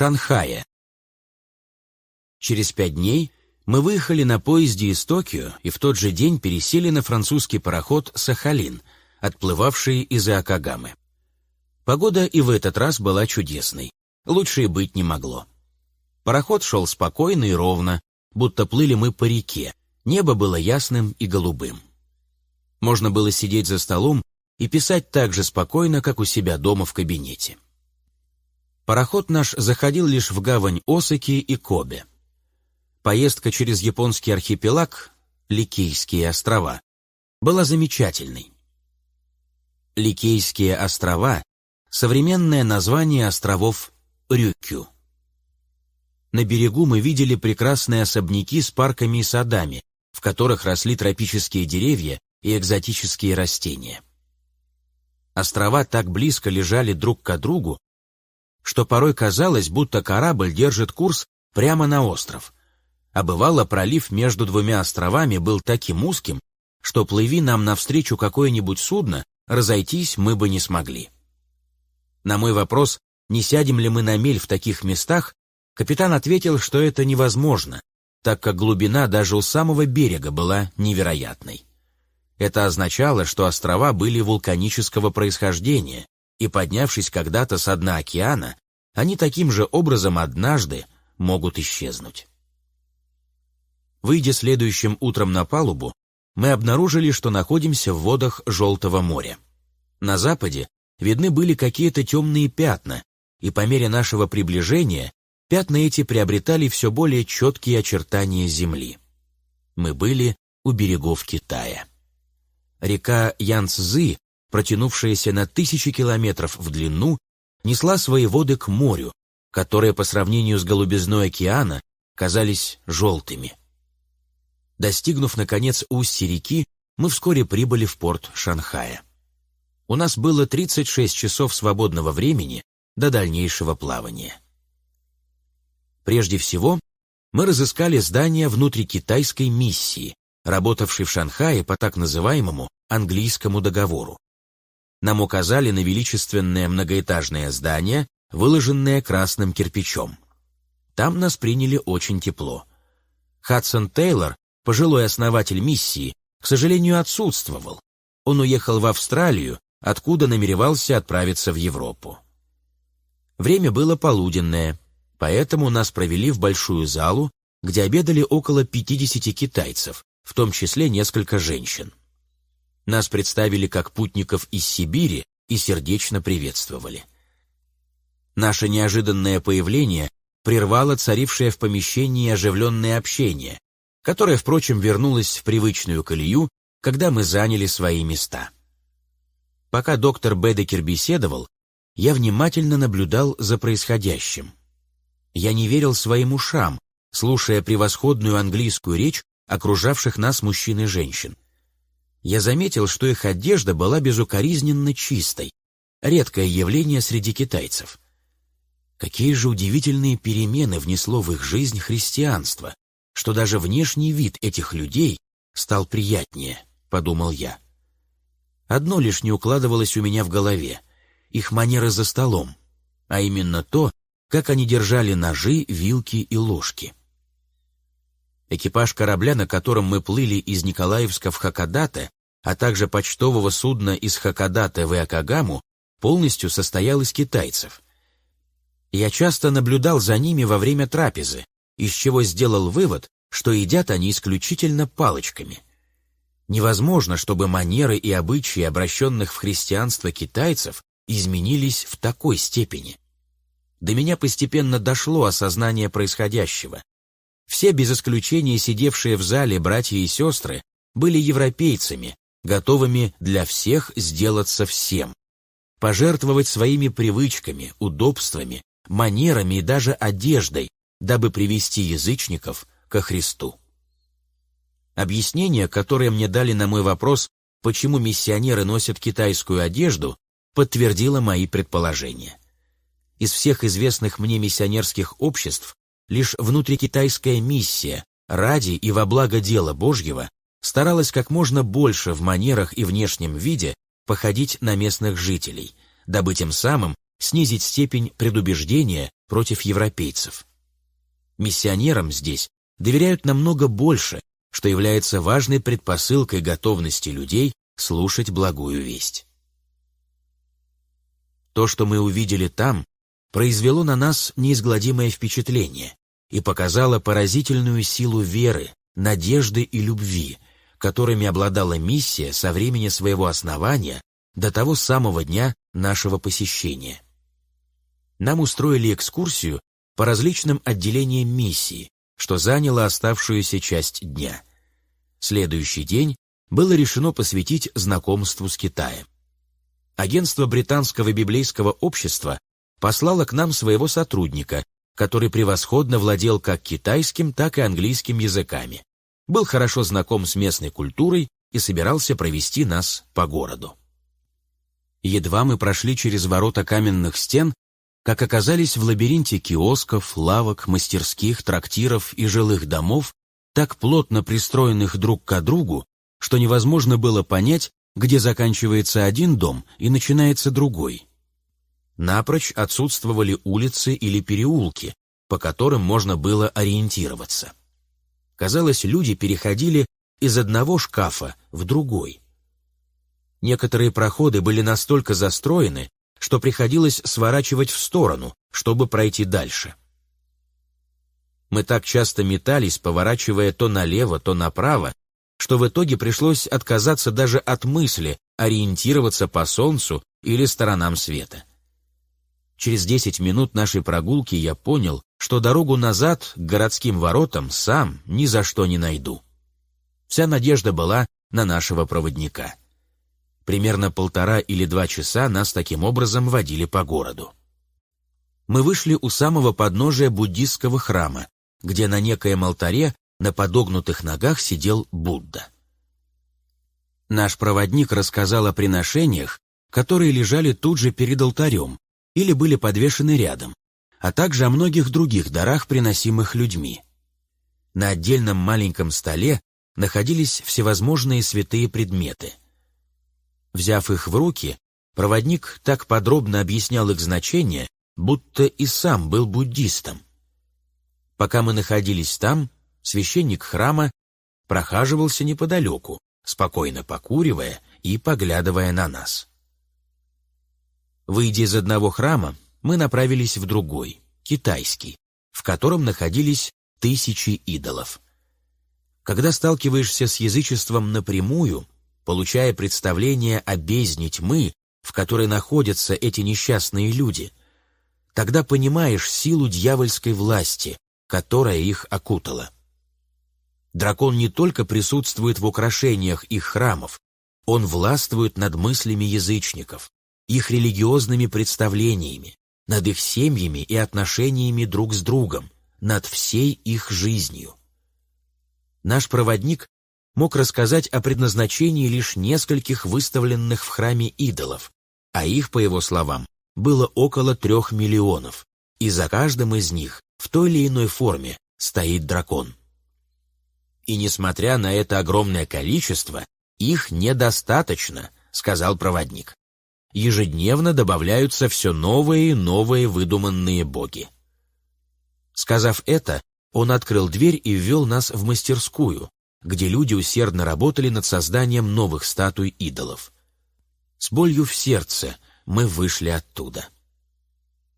Шанхая. Через пять дней мы выехали на поезде из Токио и в тот же день пересели на французский пароход «Сахалин», отплывавший из Иокогамы. Погода и в этот раз была чудесной. Лучше и быть не могло. Пароход шел спокойно и ровно, будто плыли мы по реке. Небо было ясным и голубым. Можно было сидеть за столом и писать так же спокойно, как у себя дома в кабинете. Пароход наш заходил лишь в гавань Осаки и Кобе. Поездка через японский архипелаг, Ликейские острова, была замечательной. Ликейские острова — современное название островов Рюкю. На берегу мы видели прекрасные особняки с парками и садами, в которых росли тропические деревья и экзотические растения. Острова так близко лежали друг к другу, что порой казалось, будто корабль держит курс прямо на остров. А бывало, пролив между двумя островами был таким узким, что плыви нам навстречу какое-нибудь судно, разойтись мы бы не смогли. На мой вопрос, не сядем ли мы на мель в таких местах, Капитан ответил, что это невозможно, так как глубина даже у самого берега была невероятной. Это означало, что острова были вулканического происхождения, и поднявшись когда-то со дна океана, они таким же образом однажды могут исчезнуть. Выйдя следующим утром на палубу, мы обнаружили, что находимся в водах Желтого моря. На западе видны были какие-то темные пятна, и по мере нашего приближения Пятна эти приобретали все более четкие очертания земли. Мы были у берегов Китая. Река Янцзы, протянувшаяся на тысячи километров в длину, несла свои воды к морю, которые по сравнению с голубизной океана казались желтыми. Достигнув, наконец, устья реки, мы вскоре прибыли в порт Шанхая. У нас было 36 часов свободного времени до дальнейшего плавания. Прежде всего, мы разыскали здание внутрикитайской миссии, работавшей в Шанхае по так называемому английскому договору. Нам указали на величественное многоэтажное здание, выложенное красным кирпичом. Там нас приняли очень тепло. Хадсон Тейлор, пожилой основатель миссии, к сожалению, отсутствовал. Он уехал в Австралию, откуда намеревался отправиться в Европу. Время было полуденное, Поэтому нас провели в большую залу, где обедали около 50 китайцев, в том числе несколько женщин. Нас представили как путников из Сибири и сердечно приветствовали. Наше неожиданное появление прервало царившее в помещении оживленное общение, которое, впрочем, вернулось в привычную колею, когда мы заняли свои места. Пока доктор Бедекер беседовал, я внимательно наблюдал за происходящим. Я не верил своим ушам, слушая превосходную английскую речь окружавших нас мужчин и женщин. Я заметил, что их одежда была безукоризненно чистой, редкое явление среди китайцев. Какие же удивительные перемены внесло в их жизнь христианство, что даже внешний вид этих людей стал приятнее, подумал я. Одно лишь не укладывалось у меня в голове — их манеры за столом, а именно то, как они держали ножи, вилки и ложки. Экипаж корабля, на котором мы плыли из Николаевска в Хакодате, а также почтового судна из Хакодате в Иокогаму, полностью состоял из китайцев. Я часто наблюдал за ними во время трапезы, из чего сделал вывод, что едят они исключительно палочками. Невозможно, чтобы манеры и обычаи обращенных в христианство китайцев изменились в такой степени до меня постепенно дошло осознание происходящего. Все без исключения сидевшие в зале братья и сестры были европейцами, готовыми для всех сделаться всем. Пожертвовать своими привычками, удобствами, манерами и даже одеждой, дабы привести язычников ко Христу. Объяснение, которое мне дали на мой вопрос, почему миссионеры носят китайскую одежду, подтвердило мои предположения. Из всех известных мне миссионерских обществ лишь внутрикитайская миссия ради и во благо дела Божьего старалась как можно больше в манерах и внешнем виде походить на местных жителей, дабы тем самым снизить степень предубеждения против европейцев. Миссионерам здесь доверяют намного больше, что является важной предпосылкой готовности людей слушать благую весть. То, что мы увидели там, произвело на нас неизгладимое впечатление и показало поразительную силу веры, надежды и любви, которыми обладала миссия со времени своего основания до того самого дня нашего посещения. Нам устроили экскурсию по различным отделениям миссии, что заняло оставшуюся часть дня. Следующий день было решено посвятить знакомству с Китаем. Агентство британского библейского общества послало к нам своего сотрудника, который превосходно владел как китайским, так и английским языками, был хорошо знаком с местной культурой и собирался провести нас по городу. Едва мы прошли через ворота каменных стен, как оказались в лабиринте киосков, лавок, мастерских, трактиров и жилых домов, так плотно пристроенных друг к другу, что невозможно было понять, где заканчивается один дом и начинается другой. Напрочь отсутствовали улицы или переулки, по которым можно было ориентироваться. Казалось, люди переходили из одного шкафа в другой. Некоторые проходы были настолько застроены, что приходилось сворачивать в сторону, чтобы пройти дальше. Мы так часто метались, поворачивая то налево, то направо, что в итоге пришлось отказаться даже от мысли ориентироваться по солнцу или сторонам света. Через десять минут нашей прогулки я понял, что дорогу назад к городским воротам сам ни за что не найду. Вся надежда была на нашего проводника. Примерно полтора или два часа нас таким образом водили по городу. Мы вышли у самого подножия буддистского храма, где на некоем алтаре на подогнутых ногах сидел Будда. Наш проводник рассказал о приношениях, которые лежали тут же перед алтарем, или были подвешены рядом, а также о многих других дарах, приносимых людьми. На отдельном маленьком столе находились всевозможные святые предметы. Взяв их в руки, проводник так подробно объяснял их значение, будто и сам был буддистом. Пока мы находились там, священник храма прохаживался неподалеку, спокойно покуривая и поглядывая на нас. Выйдя из одного храма, мы направились в другой, китайский, в котором находились тысячи идолов. Когда сталкиваешься с язычеством напрямую, получая представление о бездне тьмы, в которой находятся эти несчастные люди, тогда понимаешь силу дьявольской власти, которая их окутала. Дракон не только присутствует в украшениях их храмов, он властвует над мыслями язычников, их религиозными представлениями, над их семьями и отношениями друг с другом, над всей их жизнью. Наш проводник мог рассказать о предназначении лишь нескольких выставленных в храме идолов, а их, по его словам, было около трех миллионов, и за каждым из них в той или иной форме стоит дракон. И несмотря на это огромное количество, их недостаточно, сказал проводник ежедневно добавляются все новые и новые выдуманные боги. Сказав это, он открыл дверь и ввел нас в мастерскую, где люди усердно работали над созданием новых статуй идолов. С болью в сердце мы вышли оттуда.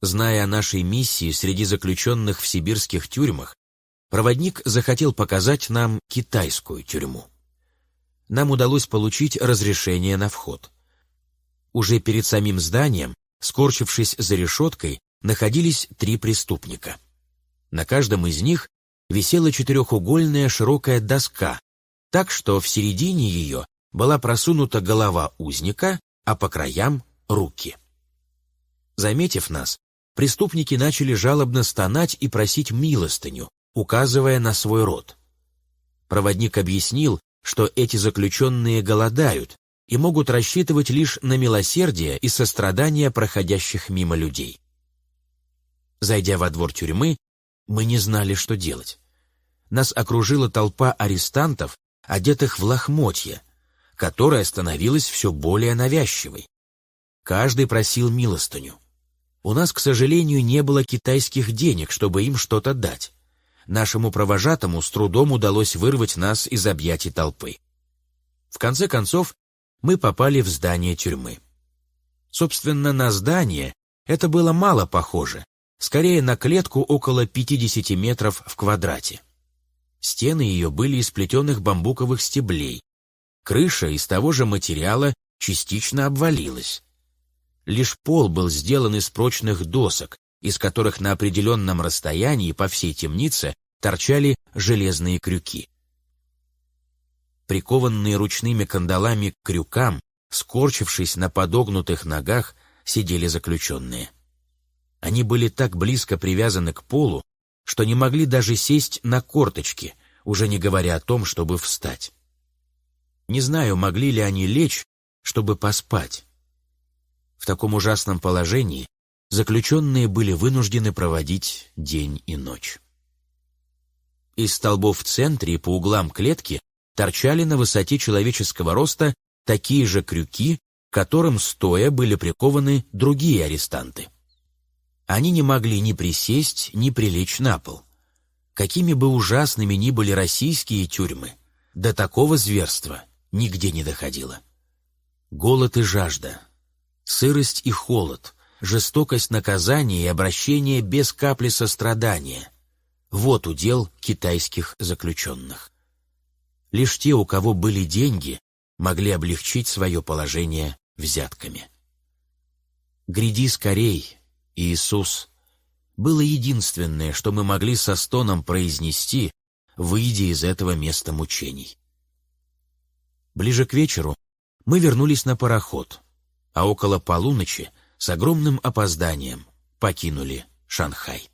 Зная о нашей миссии среди заключенных в сибирских тюрьмах, проводник захотел показать нам китайскую тюрьму. Нам удалось получить разрешение на вход. Уже перед самим зданием, скорчившись за решеткой, находились три преступника. На каждом из них висела четырехугольная широкая доска, так что в середине ее была просунута голова узника, а по краям — руки. Заметив нас, преступники начали жалобно стонать и просить милостыню, указывая на свой род. Проводник объяснил, что эти заключенные голодают, и могут рассчитывать лишь на милосердие и сострадание проходящих мимо людей. Зайдя во двор тюрьмы, мы не знали, что делать. Нас окружила толпа арестантов, одетых в лохмотья, которая становилась все более навязчивой. Каждый просил милостыню. У нас, к сожалению, не было китайских денег, чтобы им что-то дать. Нашему провожатому с трудом удалось вырвать нас из объятий толпы. В конце концов, мы попали в здание тюрьмы. Собственно, на здание это было мало похоже, скорее на клетку около 50 метров в квадрате. Стены ее были из плетеных бамбуковых стеблей. Крыша из того же материала частично обвалилась. Лишь пол был сделан из прочных досок, из которых на определенном расстоянии по всей темнице торчали железные крюки. Прикованные ручными кандалами к крюкам, скорчившись на подогнутых ногах, сидели заключенные. Они были так близко привязаны к полу, что не могли даже сесть на корточки, уже не говоря о том, чтобы встать. Не знаю, могли ли они лечь, чтобы поспать. В таком ужасном положении заключенные были вынуждены проводить день и ночь. Из столбов в центре и по углам клетки торчали на высоте человеческого роста такие же крюки, к которым стоя были прикованы другие арестанты. Они не могли ни присесть, ни прилечь на пол. Какими бы ужасными ни были российские тюрьмы, до такого зверства нигде не доходило. Голод и жажда, сырость и холод, жестокость наказания и обращение без капли сострадания — вот удел китайских заключенных. Лишь те, у кого были деньги, могли облегчить свое положение взятками. «Гряди скорей, Иисус!» было единственное, что мы могли со стоном произнести, выйдя из этого места мучений. Ближе к вечеру мы вернулись на пароход, а около полуночи с огромным опозданием покинули Шанхай.